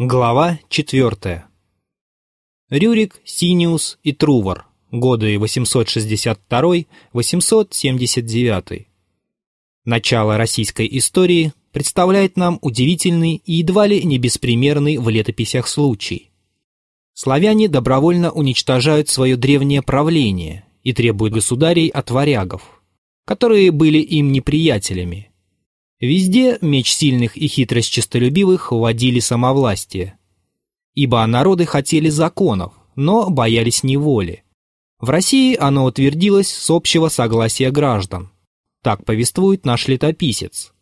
Глава 4. Рюрик, Синиус и Трувор. Годы 862-879. Начало российской истории представляет нам удивительный и едва ли не беспримерный в летописях случай. Славяне добровольно уничтожают свое древнее правление и требуют государей от варягов, которые были им неприятелями, Везде меч сильных и хитрость честолюбивых вводили самовластие. Ибо народы хотели законов, но боялись неволи. В России оно утвердилось с общего согласия граждан. Так повествует наш летописец.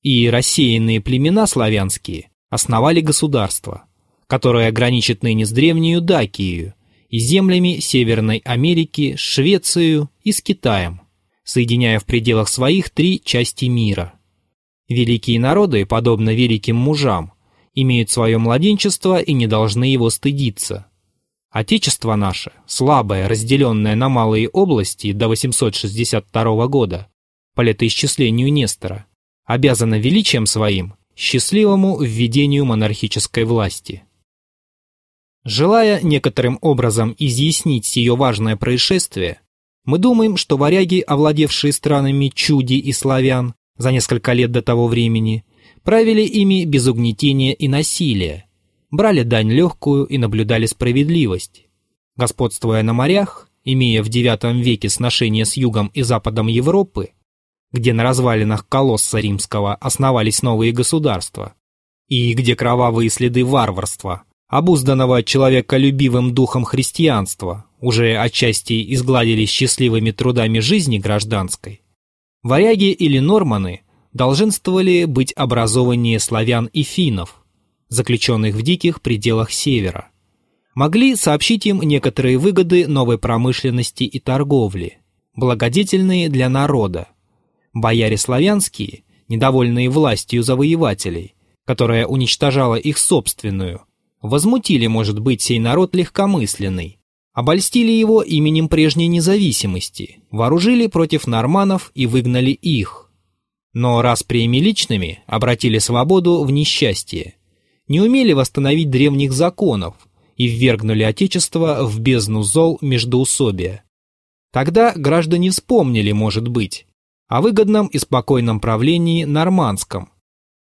И рассеянные племена славянские основали государство, которое граничит ныне с древнею Дакией и землями Северной Америки, Швецию и с Китаем, соединяя в пределах своих три части мира – Великие народы, подобно великим мужам, имеют свое младенчество и не должны его стыдиться. Отечество наше, слабое, разделенное на малые области до 862 года, по летоисчислению Нестора, обязано величием своим счастливому введению монархической власти. Желая некоторым образом изъяснить сие важное происшествие, мы думаем, что варяги, овладевшие странами чуди и славян, за несколько лет до того времени, правили ими без угнетения и насилия, брали дань легкую и наблюдали справедливость. Господствуя на морях, имея в IX веке сношения с югом и западом Европы, где на развалинах колосса римского основались новые государства, и где кровавые следы варварства, обузданного человеколюбивым духом христианства, уже отчасти изгладились счастливыми трудами жизни гражданской, Варяги или норманы долженствовали быть образованнее славян и финнов, заключенных в диких пределах севера. Могли сообщить им некоторые выгоды новой промышленности и торговли, благодетельные для народа. Бояре славянские, недовольные властью завоевателей, которая уничтожала их собственную, возмутили, может быть, сей народ легкомысленный, обольстили его именем прежней независимости, вооружили против норманов и выгнали их. Но расприями личными обратили свободу в несчастье, не умели восстановить древних законов и ввергнули Отечество в бездну зол междоусобия. Тогда граждане вспомнили, может быть, о выгодном и спокойном правлении нормандском.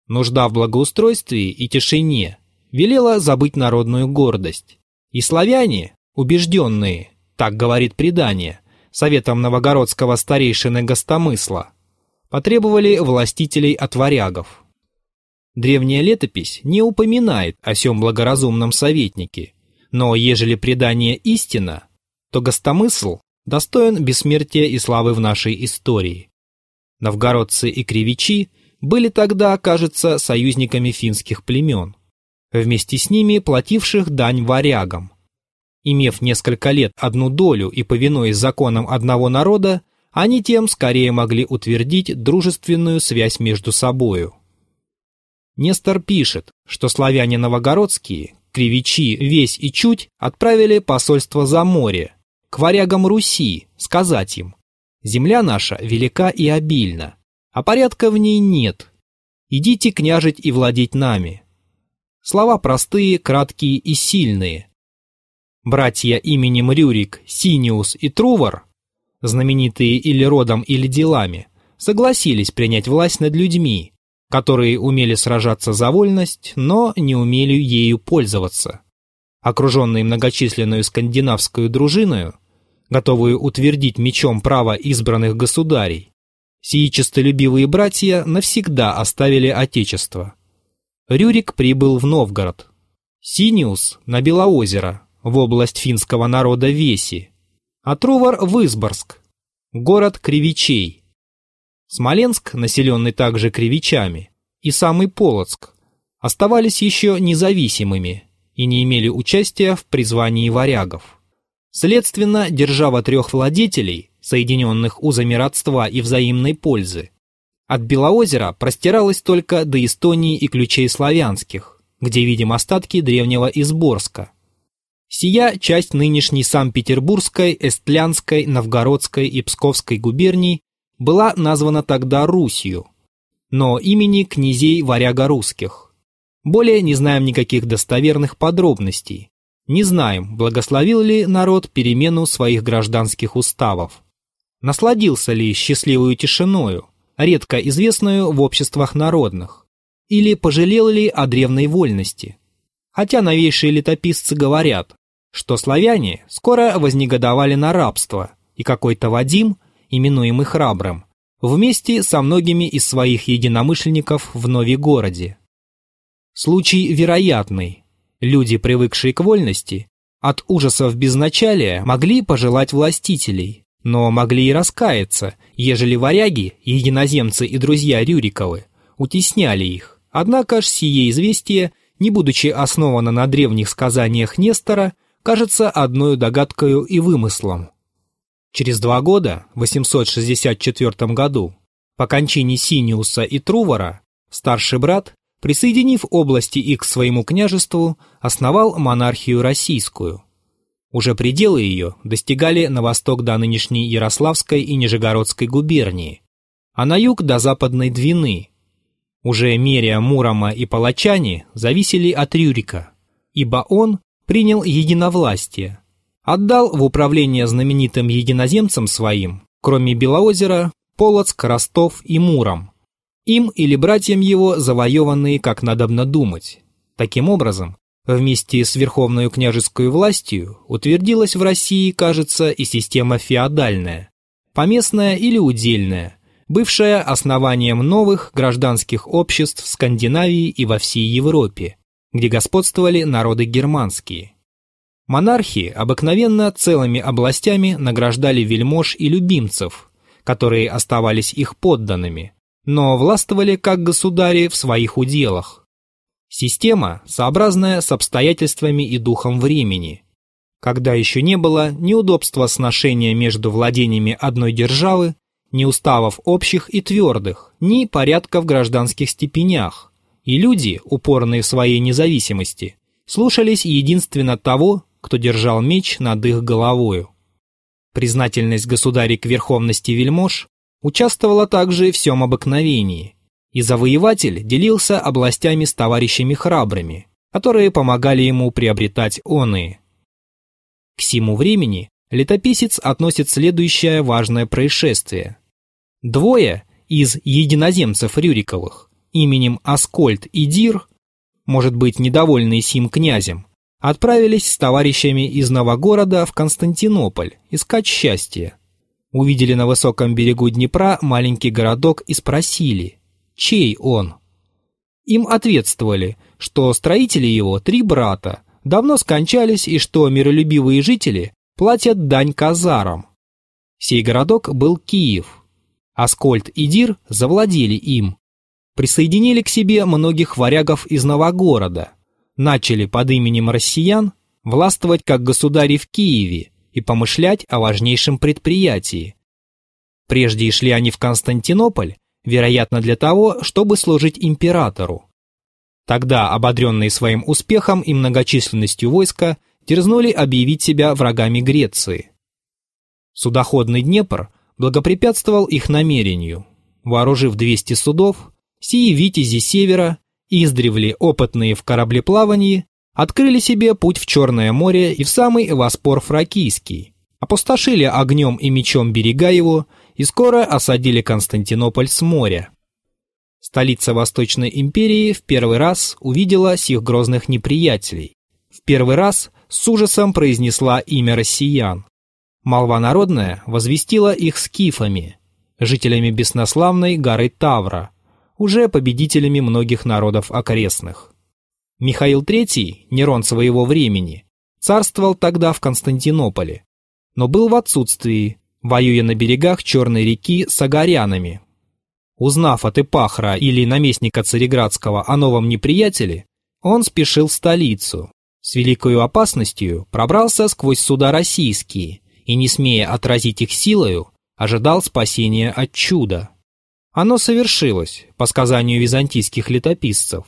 Нужда в благоустройстве и тишине велела забыть народную гордость. И славяне, убежденные, так говорит предание, советом новогородского старейшины Гостомысла, потребовали властителей от варягов. Древняя летопись не упоминает о сем благоразумном советнике, но ежели предание истина, то Гостомысл достоин бессмертия и славы в нашей истории. Новгородцы и кривичи были тогда, кажется, союзниками финских племен, вместе с ними плативших дань варягам. Имев несколько лет одну долю и повинуясь законам одного народа, они тем скорее могли утвердить дружественную связь между собою. Нестор пишет, что славяне новогородские, кривичи, весь и чуть отправили посольство за море, к варягам Руси, сказать им, «Земля наша велика и обильна, а порядка в ней нет. Идите княжить и владеть нами». Слова простые, краткие и сильные, Братья именем Рюрик, Синиус и Трувор, знаменитые или родом, или делами, согласились принять власть над людьми, которые умели сражаться за вольность, но не умели ею пользоваться. Окруженные многочисленную скандинавскую дружиною, готовую утвердить мечом право избранных государей, сии честолюбивые братья навсегда оставили отечество. Рюрик прибыл в Новгород. Синиус – на Белоозеро, в область финского народа Веси, а Трувор в Изборск, город Кривичей. Смоленск, населенный также кривичами, и самый Полоцк оставались еще независимыми и не имели участия в призвании варягов. Следственно, держава трех владетелей, соединенных узами родства и взаимной пользы, от Белоозера простиралась только до Эстонии и ключей славянских, где видим остатки древнего Изборска, Сия часть нынешней Санкт-Петербургской, Эстлянской, Новгородской и Псковской губерний была названа тогда Русью, но имени князей варяго-русских. Более не знаем никаких достоверных подробностей. Не знаем, благословил ли народ перемену своих гражданских уставов. Насладился ли счастливую тишиною, редко известную в обществах народных, или пожалел ли о древней вольности. Хотя новейшие летописцы говорят, что славяне скоро вознегодовали на рабство, и какой-то Вадим, именуемый храбрым, вместе со многими из своих единомышленников в Новигороде. Случай вероятный. Люди, привыкшие к вольности, от ужасов безначалия могли пожелать властителей, но могли и раскаяться, ежели варяги, единоземцы и друзья Рюриковы, утесняли их. Однако ж сие известие, не будучи основано на древних сказаниях Нестора, кажется одной догадкою и вымыслом. Через два года, в 864 году, по кончине Синиуса и Трувора, старший брат, присоединив области их к своему княжеству, основал монархию российскую. Уже пределы ее достигали на восток до нынешней Ярославской и Нижегородской губернии, а на юг до западной Двины. Уже Мерия, Мурома и Палачане зависели от Рюрика, ибо он принял единовластие – отдал в управление знаменитым единоземцам своим, кроме Белоозера, Полоцк, Ростов и Муром. Им или братьям его завоеванные, как надобно думать. Таким образом, вместе с верховной княжеской властью утвердилась в России, кажется, и система феодальная, поместная или удельная, бывшая основанием новых гражданских обществ в Скандинавии и во всей Европе, где господствовали народы германские. Монархии обыкновенно целыми областями награждали вельмож и любимцев, которые оставались их подданными, но властвовали как государи в своих уделах. Система, сообразная с обстоятельствами и духом времени, когда еще не было ни удобства сношения между владениями одной державы, ни уставов общих и твердых, ни порядка в гражданских степенях, и люди, упорные в своей независимости, слушались единственно того, кто держал меч над их головою. Признательность государей к верховности вельмож участвовала также в всем обыкновении, и завоеватель делился областями с товарищами храбрыми, которые помогали ему приобретать оные. К сему времени летописец относит следующее важное происшествие. Двое из единоземцев Рюриковых, именем Аскольд и Дир, может быть, недовольные сим князем, отправились с товарищами из Новогорода в Константинополь искать счастье. Увидели на высоком берегу Днепра маленький городок и спросили, чей он. Им ответствовали, что строители его три брата, давно скончались и что миролюбивые жители платят дань казарам. Сей городок был Киев. Аскольд и Дир завладели им. Присоединили к себе многих варягов из Новогорода – начали под именем россиян властвовать как государи в Киеве и помышлять о важнейшем предприятии. Прежде шли они в Константинополь, вероятно для того, чтобы служить императору. Тогда, ободренные своим успехом и многочисленностью войска, дерзнули объявить себя врагами Греции. Судоходный Днепр благопрепятствовал их намерению. Вооружив 200 судов, сии витязи севера издревле опытные в кораблеплавании, открыли себе путь в Черное море и в самый Воспор Фракийский, опустошили огнем и мечом берега его и скоро осадили Константинополь с моря. Столица Восточной империи в первый раз увидела сих грозных неприятелей. В первый раз с ужасом произнесла имя россиян. Молва народная возвестила их скифами, жителями беснославной горы Тавра – уже победителями многих народов окрестных. Михаил III, Нерон своего времени, царствовал тогда в Константинополе, но был в отсутствии, воюя на берегах Черной реки с агарянами. Узнав от Эпахра или наместника Цареградского о новом неприятеле, он спешил в столицу. С великою опасностью пробрался сквозь суда российские и, не смея отразить их силою, ожидал спасения от чуда. Оно совершилось, по сказанию византийских летописцев,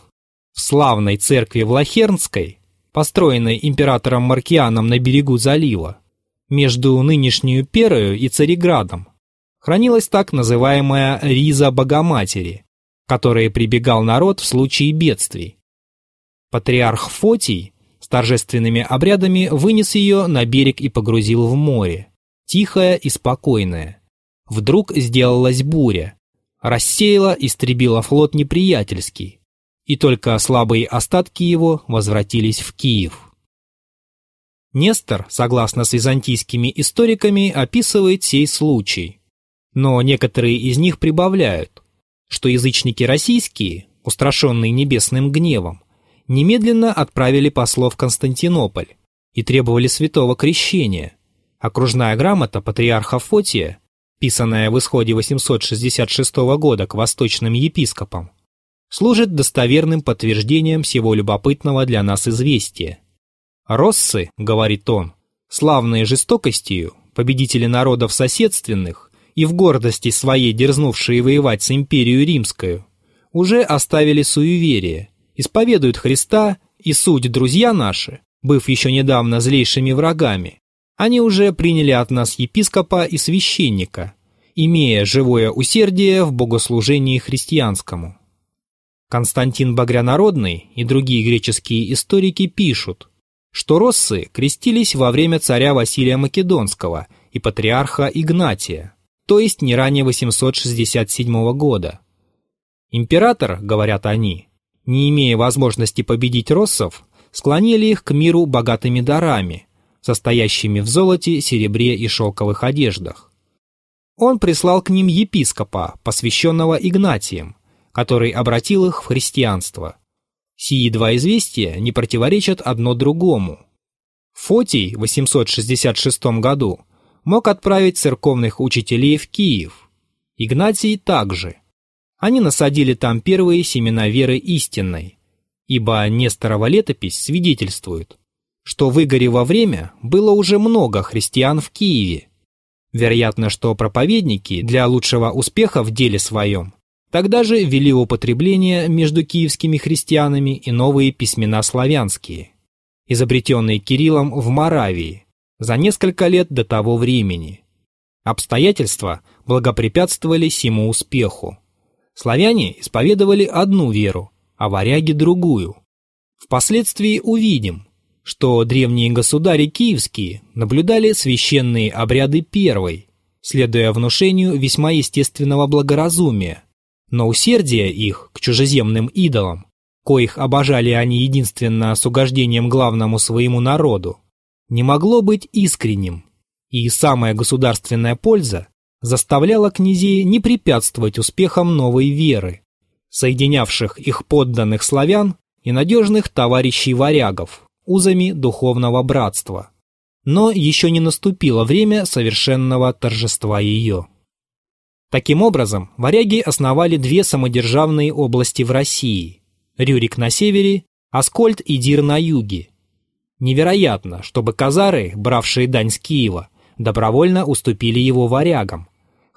в славной церкви Влахернской, построенной императором Маркианом на берегу залива, между нынешнюю Перою и Цареградом, хранилась так называемая Риза Богоматери, которой прибегал народ в случае бедствий. Патриарх Фотий с торжественными обрядами вынес ее на берег и погрузил в море, тихое и спокойное. Вдруг сделалась буря, рассеяла, истребила флот неприятельский, и только слабые остатки его возвратились в Киев. Нестор, согласно с византийскими историками, описывает сей случай. Но некоторые из них прибавляют, что язычники российские, устрашенные небесным гневом, немедленно отправили послов в Константинополь и требовали святого крещения. Окружная грамота патриарха Фотия, писанная в исходе 866 года к восточным епископам, служит достоверным подтверждением всего любопытного для нас известия. «Россы», — говорит он, — «славные жестокостью, победители народов соседственных и в гордости своей дерзнувшие воевать с империей римскую, уже оставили суеверие, исповедуют Христа и суть друзья наши, быв еще недавно злейшими врагами, они уже приняли от нас епископа и священника, имея живое усердие в богослужении христианскому. Константин Багрянародный и другие греческие историки пишут, что россы крестились во время царя Василия Македонского и патриарха Игнатия, то есть не ранее 867 года. Император, говорят они, не имея возможности победить россов, склонили их к миру богатыми дарами, состоящими в золоте, серебре и шелковых одеждах. Он прислал к ним епископа, посвященного Игнатием, который обратил их в христианство. Сии два известия не противоречат одно другому. Фотий в 866 году мог отправить церковных учителей в Киев. Игнатий также. Они насадили там первые семена веры истинной, ибо Несторова летопись свидетельствует, что в Игоре во время было уже много христиан в Киеве. Вероятно, что проповедники для лучшего успеха в деле своем Тогда же ввели в употребление между киевскими христианами и новые письмена славянские, изобретенные Кириллом в Моравии за несколько лет до того времени. Обстоятельства благопрепятствовали сему успеху. Славяне исповедовали одну веру, а варяги другую. Впоследствии увидим, что древние государи киевские наблюдали священные обряды первой, следуя внушению весьма естественного благоразумия, но усердие их к чужеземным идолам, коих обожали они единственно с угождением главному своему народу, не могло быть искренним, и самая государственная польза заставляла князей не препятствовать успехам новой веры, соединявших их подданных славян и надежных товарищей варягов узами духовного братства. Но еще не наступило время совершенного торжества ее. Таким образом, варяги основали две самодержавные области в России – Рюрик на севере, Аскольд и Дир на юге. Невероятно, чтобы казары, бравшие дань с Киева, добровольно уступили его варягам.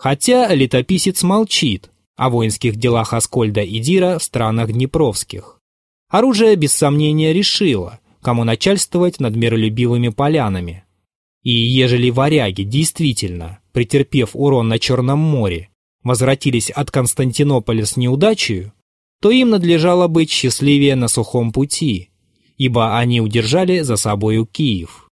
Хотя летописец молчит о воинских делах Аскольда и Дира в странах Днепровских. Оружие без сомнения решило, кому начальствовать над миролюбивыми полянами. И ежели варяги действительно претерпев урон на Черном море, возвратились от Константинополя с неудачей, то им надлежало быть счастливее на сухом пути, ибо они удержали за собою Киев.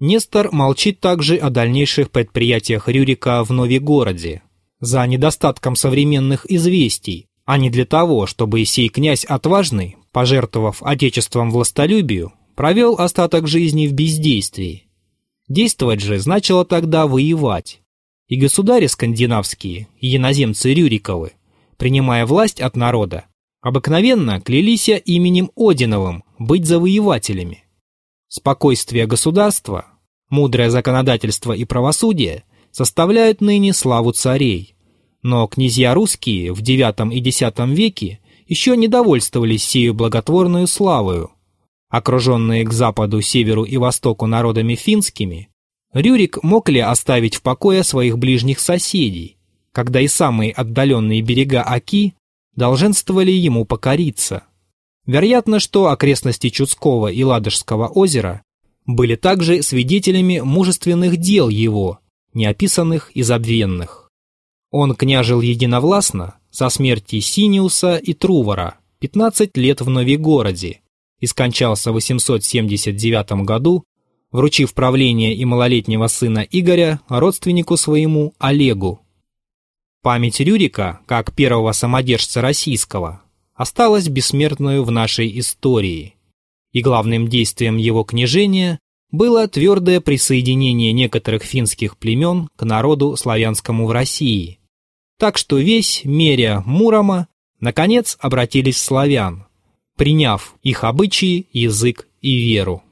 Нестор молчит также о дальнейших предприятиях Рюрика в Новигороде, за недостатком современных известий, а не для того, чтобы сей князь отважный, пожертвовав отечеством властолюбию, провел остаток жизни в бездействии. Действовать же значило тогда воевать. И государи скандинавские, и иноземцы Рюриковы, принимая власть от народа, обыкновенно клялись именем Одиновым быть завоевателями. Спокойствие государства, мудрое законодательство и правосудие составляют ныне славу царей. Но князья русские в IX и X веке еще не довольствовались сею благотворную славою, окруженные к западу, северу и востоку народами финскими, Рюрик мог ли оставить в покое своих ближних соседей, когда и самые отдаленные берега Оки долженствовали ему покориться? Вероятно, что окрестности Чудского и Ладожского озера были также свидетелями мужественных дел его, неописанных и забвенных. Он княжил единовластно со смерти Синиуса и Трувора 15 лет в Новигороде, и скончался в 879 году, вручив правление и малолетнего сына Игоря родственнику своему Олегу. Память Рюрика, как первого самодержца российского, осталась бессмертную в нашей истории, и главным действием его княжения было твердое присоединение некоторых финских племен к народу славянскому в России. Так что весь меря Мурома наконец обратились в славян, приняв их обычаи, язык и веру.